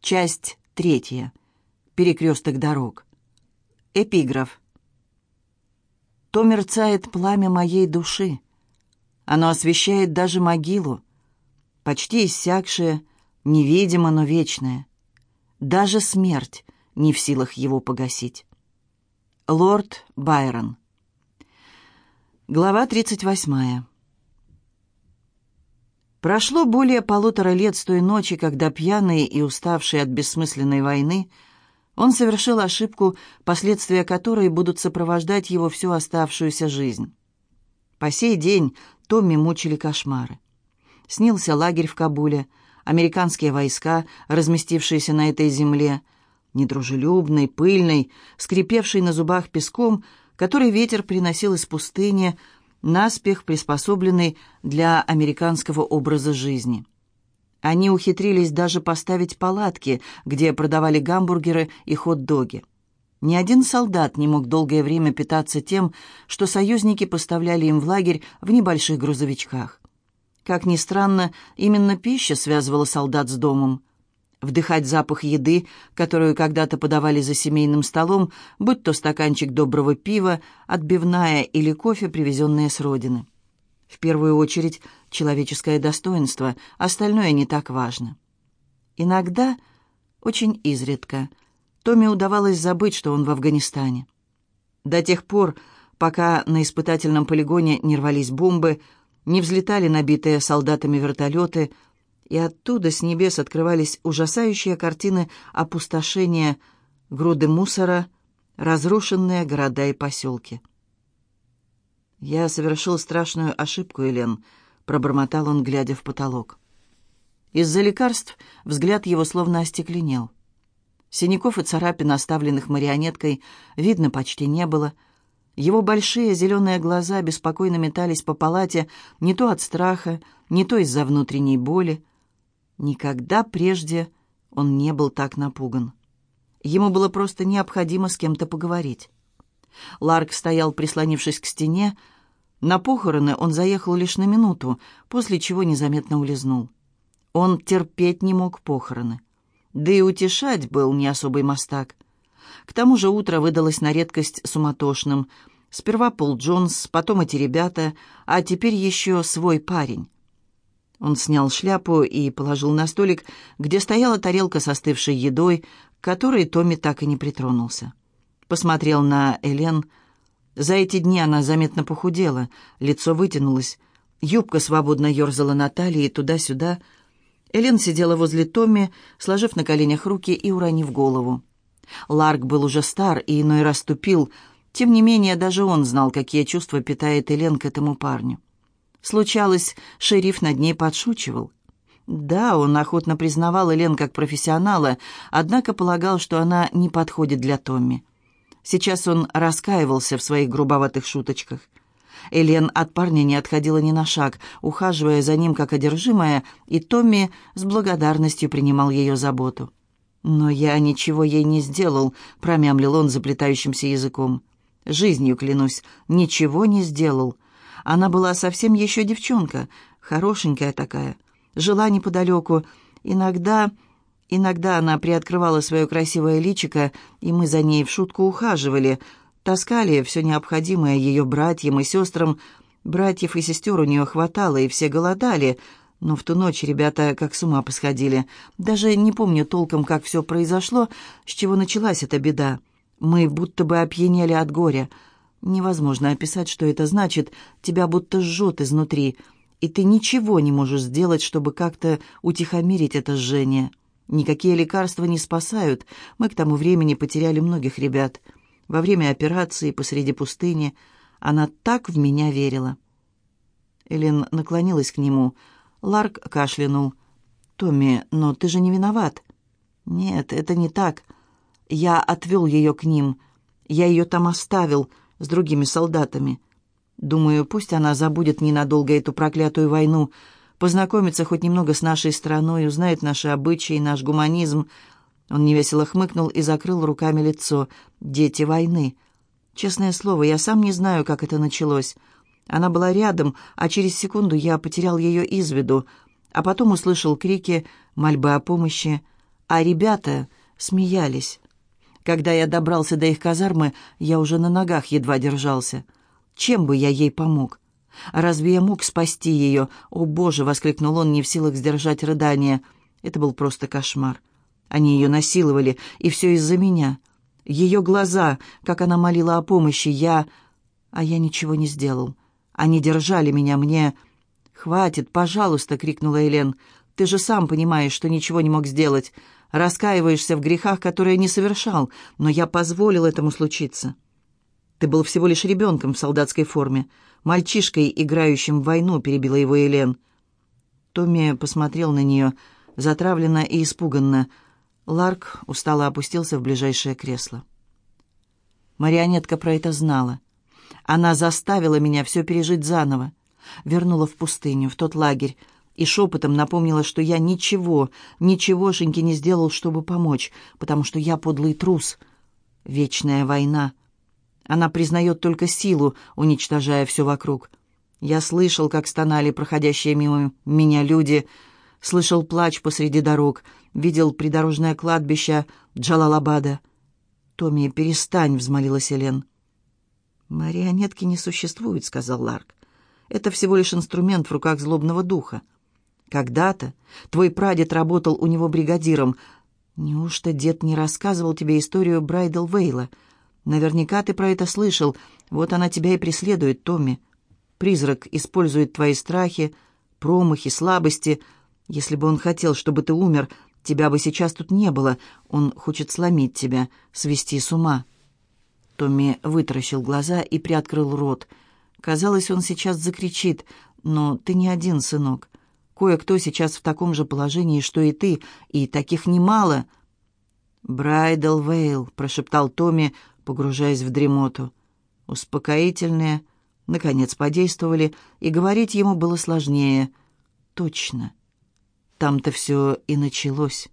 Часть третья. Перекресток дорог. Эпиграф. То мерцает пламя моей души. Оно освещает даже могилу, почти иссякшее, невидимо, но вечное. Даже смерть не в силах его погасить. Лорд Байрон. Глава 38. Прошло более полутора лет с той ночи, когда пьяный и уставший от бессмысленной войны, он совершил ошибку, последствия которой будут сопровождать его всю оставшуюся жизнь. По сей день Томми мучили кошмары. Снился лагерь в Кабуле, американские войска, разместившиеся на этой земле, недружелюбный, пыльный, скрипевший на зубах песком, который ветер приносил из пустыни, наспех приспособленный для американского образа жизни. Они ухитрились даже поставить палатки, где продавали гамбургеры и хот-доги. Ни один солдат не мог долгое время питаться тем, что союзники поставляли им в лагерь в небольших грузовичках. Как ни странно, именно пища связывала солдат с домом. Вдыхать запах еды, которую когда-то подавали за семейным столом, будь то стаканчик доброго пива, отбивная или кофе, привезенные с родины. В первую очередь человеческое достоинство, остальное не так важно. Иногда, очень изредка, Томе удавалось забыть, что он в Афганистане. До тех пор, пока на испытательном полигоне не рвались бомбы, не взлетали набитые солдатами вертолеты – и оттуда с небес открывались ужасающие картины опустошения, груды мусора, разрушенные города и поселки. «Я совершил страшную ошибку, Элен», — пробормотал он, глядя в потолок. Из-за лекарств взгляд его словно остекленел. Синяков и царапин, оставленных марионеткой, видно почти не было. Его большие зеленые глаза беспокойно метались по палате не то от страха, не то из-за внутренней боли. Никогда прежде он не был так напуган. Ему было просто необходимо с кем-то поговорить. Ларк стоял, прислонившись к стене. На похороны он заехал лишь на минуту, после чего незаметно улизнул. Он терпеть не мог похороны. Да и утешать был не особый мастак. К тому же утро выдалось на редкость суматошным. Сперва Пол Джонс, потом эти ребята, а теперь еще свой парень. Он снял шляпу и положил на столик, где стояла тарелка с остывшей едой, к которой Томми так и не притронулся. Посмотрел на Элен. За эти дни она заметно похудела, лицо вытянулось, юбка свободно ерзала на талии туда-сюда. Элен сидела возле Томми, сложив на коленях руки и уронив голову. Ларк был уже стар и иной раз тупил, тем не менее даже он знал, какие чувства питает Элен к этому парню. Случалось, шериф над ней подшучивал. Да, он охотно признавал Элен как профессионала, однако полагал, что она не подходит для Томми. Сейчас он раскаивался в своих грубоватых шуточках. Элен от парня не отходила ни на шаг, ухаживая за ним как одержимая, и Томми с благодарностью принимал ее заботу. «Но я ничего ей не сделал», — промямлил он заплетающимся языком. «Жизнью, клянусь, ничего не сделал. Она была совсем еще девчонка, хорошенькая такая, жила неподалеку. Иногда, иногда она приоткрывала свое красивое личико, и мы за ней в шутку ухаживали, таскали все необходимое ее братьям и сестрам. Братьев и сестер у нее хватало, и все голодали, но в ту ночь ребята как с ума посходили. Даже не помню толком, как все произошло, с чего началась эта беда. Мы будто бы опьянели от горя — Невозможно описать, что это значит. Тебя будто жжет изнутри, и ты ничего не можешь сделать, чтобы как-то утихомирить это жжение. Никакие лекарства не спасают. Мы к тому времени потеряли многих ребят. Во время операции посреди пустыни она так в меня верила. Элен наклонилась к нему. Ларк кашлянул. «Томми, но ты же не виноват». «Нет, это не так. Я отвел ее к ним. Я ее там оставил с другими солдатами. Думаю, пусть она забудет ненадолго эту проклятую войну, познакомится хоть немного с нашей страной, узнает наши обычаи, наш гуманизм. Он невесело хмыкнул и закрыл руками лицо. «Дети войны». Честное слово, я сам не знаю, как это началось. Она была рядом, а через секунду я потерял ее из виду, а потом услышал крики, мольбы о помощи. а ребята смеялись. Когда я добрался до их казармы, я уже на ногах едва держался. Чем бы я ей помог? Разве я мог спасти ее? О, Боже!» — воскликнул он, не в силах сдержать рыдания. Это был просто кошмар. Они ее насиловали, и все из-за меня. Ее глаза, как она молила о помощи, я... А я ничего не сделал. Они держали меня, мне... «Хватит, пожалуйста!» — крикнула Элен. «Ты же сам понимаешь, что ничего не мог сделать. Раскаиваешься в грехах, которые не совершал, но я позволил этому случиться. Ты был всего лишь ребенком в солдатской форме, мальчишкой, играющим в войну», — перебила его Элен. Томми посмотрел на нее, затравленно и испуганно. Ларк устало опустился в ближайшее кресло. Марионетка про это знала. Она заставила меня все пережить заново. Вернула в пустыню, в тот лагерь, и шепотом напомнила, что я ничего, ничегошеньки не сделал, чтобы помочь, потому что я подлый трус. Вечная война. Она признает только силу, уничтожая все вокруг. Я слышал, как стонали проходящие мимо меня люди, слышал плач посреди дорог, видел придорожное кладбище Джалалабада. «Томми, перестань», — взмолилась Элен. «Марионетки не существуют», — сказал Ларк. «Это всего лишь инструмент в руках злобного духа. Когда-то твой прадед работал у него бригадиром. Неужто дед не рассказывал тебе историю Брайдл Вейла? Наверняка ты про это слышал. Вот она тебя и преследует, Томми. Призрак использует твои страхи, промахи, слабости. Если бы он хотел, чтобы ты умер, тебя бы сейчас тут не было. Он хочет сломить тебя, свести с ума». Томми вытаращил глаза и приоткрыл рот. Казалось, он сейчас закричит, но ты не один, сынок. Кое-кто сейчас в таком же положении, что и ты, и таких немало». «Брайдл Вейл», — прошептал Томми, погружаясь в дремоту. Успокоительные, наконец, подействовали, и говорить ему было сложнее. «Точно. Там-то все и началось».